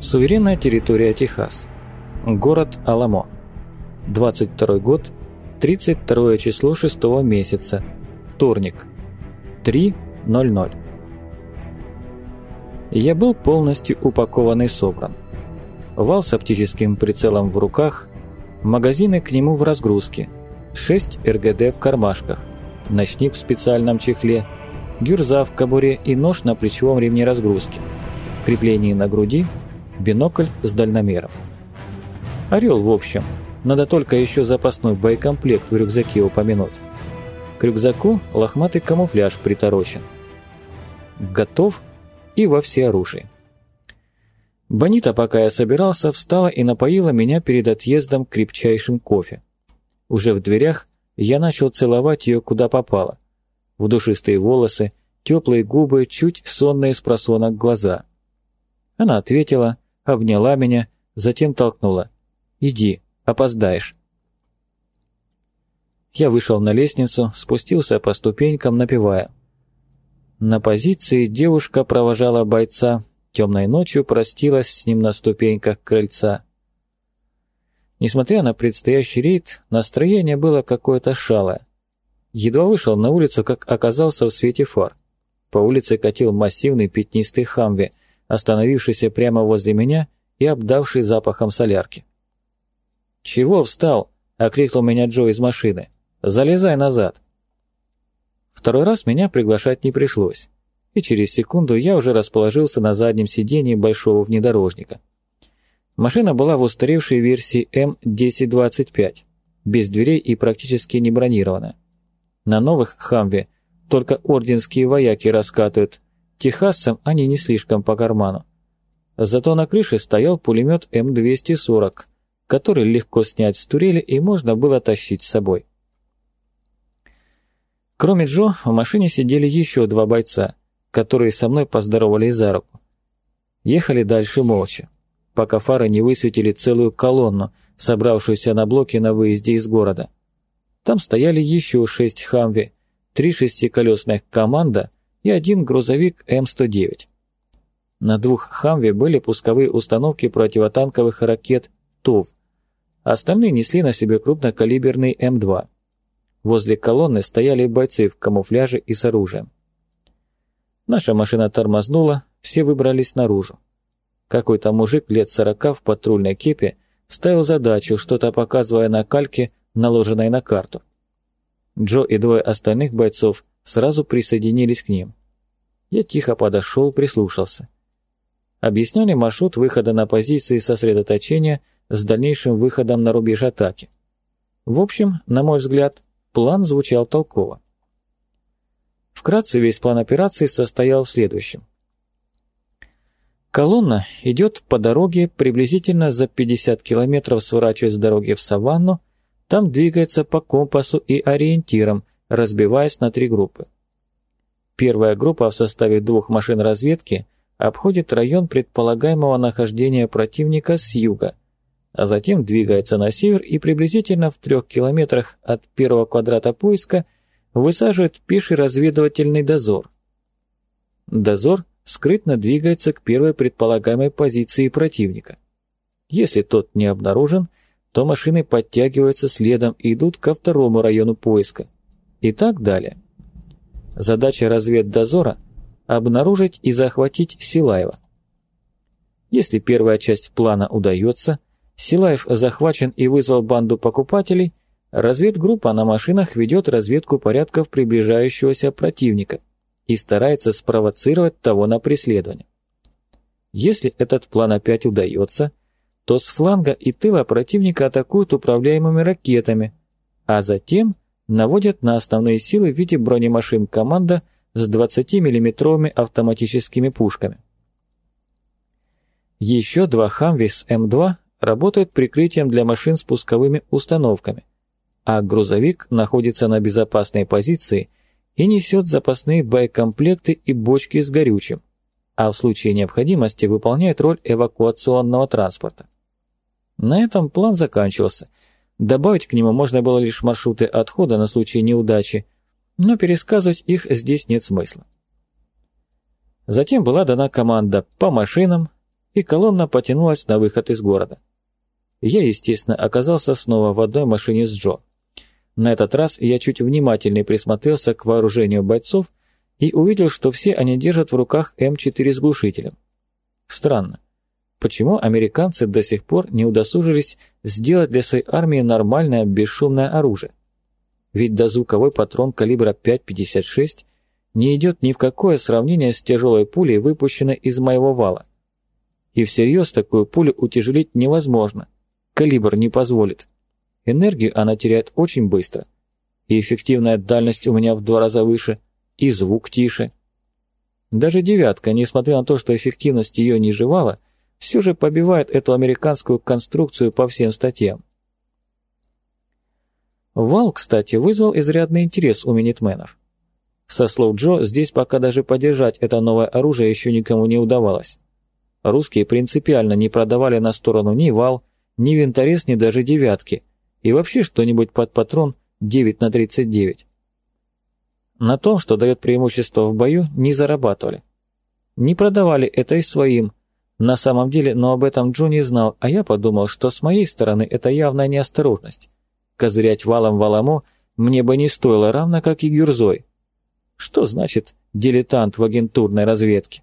Суверенная территория Техас. Город Аламо. 22 год, 32 число 6 месяца. Вторник. 3.00. Я был полностью упакован и собран. Вал с оптическим прицелом в руках, магазины к нему в разгрузке, 6 РГД в кармашках, ночник в специальном чехле, гюрза в кобуре и нож на плечевом ремне разгрузки, крепление на груди – бинокль с дальномером. Орел, в общем. Надо только еще запасной боекомплект в рюкзаке упомянуть. К рюкзаку лохматый камуфляж приторочен. Готов и во всеоружии. Бонита, пока я собирался, встала и напоила меня перед отъездом крепчайшим кофе. Уже в дверях я начал целовать ее куда попало. В душистые волосы, теплые губы, чуть сонные с просонок глаза. Она ответила – обняла меня, затем толкнула. «Иди, опоздаешь». Я вышел на лестницу, спустился по ступенькам, напевая. На позиции девушка провожала бойца, темной ночью простилась с ним на ступеньках крыльца. Несмотря на предстоящий рейд, настроение было какое-то шалое. Едва вышел на улицу, как оказался в свете фар. По улице катил массивный пятнистый хамви – остановившийся прямо возле меня и обдавший запахом солярки. «Чего встал?» — окрикнул меня Джо из машины. «Залезай назад!» Второй раз меня приглашать не пришлось, и через секунду я уже расположился на заднем сидении большого внедорожника. Машина была в устаревшей версии М1025, без дверей и практически не бронированная. На новых «Хамве» только орденские вояки раскатывают, Техасцам они не слишком по карману. Зато на крыше стоял пулемет М240, который легко снять с турели и можно было тащить с собой. Кроме Джо, в машине сидели еще два бойца, которые со мной поздоровались за руку. Ехали дальше молча, пока фары не высветили целую колонну, собравшуюся на блоке на выезде из города. Там стояли еще шесть «Хамви», три шестиколесных «Команда» и один грузовик М-109. На двух «Хамве» были пусковые установки противотанковых ракет ТОВ. Остальные несли на себе крупнокалиберный М2. Возле колонны стояли бойцы в камуфляже и с оружием. Наша машина тормознула, все выбрались наружу. Какой-то мужик лет сорока в патрульной кепе ставил задачу, что-то показывая на кальке, наложенной на карту. Джо и двое остальных бойцов сразу присоединились к ним. Я тихо подошел, прислушался. Объясняли маршрут выхода на позиции сосредоточения с дальнейшим выходом на рубеж атаки. В общем, на мой взгляд, план звучал толково. Вкратце весь план операции состоял в следующем. Колонна идет по дороге приблизительно за 50 километров сворачивая с дороги в саванну, там двигается по компасу и ориентирам, разбиваясь на три группы. Первая группа в составе двух машин разведки обходит район предполагаемого нахождения противника с юга, а затем двигается на север и приблизительно в трех километрах от первого квадрата поиска высаживает пеший разведывательный дозор. Дозор скрытно двигается к первой предполагаемой позиции противника. Если тот не обнаружен, то машины подтягиваются следом и идут ко второму району поиска – и так далее. Задача разведдозора – обнаружить и захватить Силаева. Если первая часть плана удается, Силаев захвачен и вызвал банду покупателей, разведгруппа на машинах ведет разведку порядков приближающегося противника и старается спровоцировать того на преследование. Если этот план опять удается, то с фланга и тыла противника атакуют управляемыми ракетами, а затем – наводят на основные силы в виде бронемашин команда с 20-миллиметровыми автоматическими пушками. Еще два «Хамви» с М2 работают прикрытием для машин с пусковыми установками, а грузовик находится на безопасной позиции и несет запасные боекомплекты и бочки с горючим, а в случае необходимости выполняет роль эвакуационного транспорта. На этом план заканчивался – Добавить к нему можно было лишь маршруты отхода на случай неудачи, но пересказывать их здесь нет смысла. Затем была дана команда по машинам, и колонна потянулась на выход из города. Я, естественно, оказался снова в одной машине с Джо. На этот раз я чуть внимательнее присмотрелся к вооружению бойцов и увидел, что все они держат в руках М4 с глушителем. Странно. Почему американцы до сих пор не удосужились сделать для своей армии нормальное бесшумное оружие? Ведь дозвуковой патрон калибра 5,56 не идет ни в какое сравнение с тяжелой пулей, выпущенной из моего вала. И всерьез такую пулю утяжелить невозможно. Калибр не позволит. Энергию она теряет очень быстро. И эффективная дальность у меня в два раза выше, и звук тише. Даже девятка, несмотря на то, что эффективность ее не жевала, все же побивает эту американскую конструкцию по всем статьям. Вал, кстати, вызвал изрядный интерес у минитменов. Со слов Джо, здесь пока даже поддержать это новое оружие еще никому не удавалось. Русские принципиально не продавали на сторону ни вал, ни винторез, ни даже девятки, и вообще что-нибудь под патрон 9 на 39. На том, что дает преимущество в бою, не зарабатывали. Не продавали это и своим. На самом деле, но об этом Джо не знал, а я подумал, что с моей стороны это явная неосторожность. Козырять валом валамо мне бы не стоило, равно как и гюрзой. Что значит дилетант в агентурной разведке?